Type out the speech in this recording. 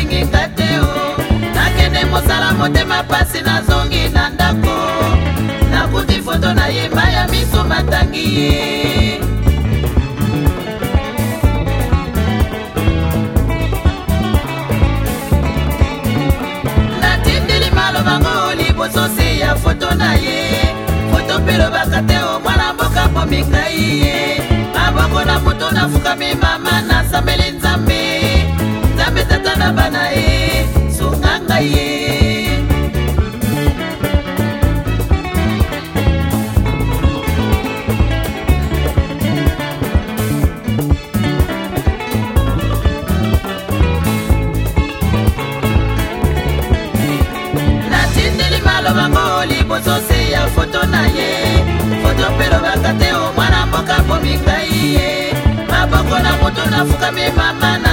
nalinginga te o nakende mosala motema pasi nazongi na ndako nakuti foto nayemba ya miso matangi ye natindeli malobango libososi ya foto na ye foto mpe lobaka te o mwana mboka po mikai ye maboko na moto nafukami mama nasambeli bango liboso se ya foto na ye foto mpe lobaka te o mwana mboka po mikai ye maboko na moto nafukami mama na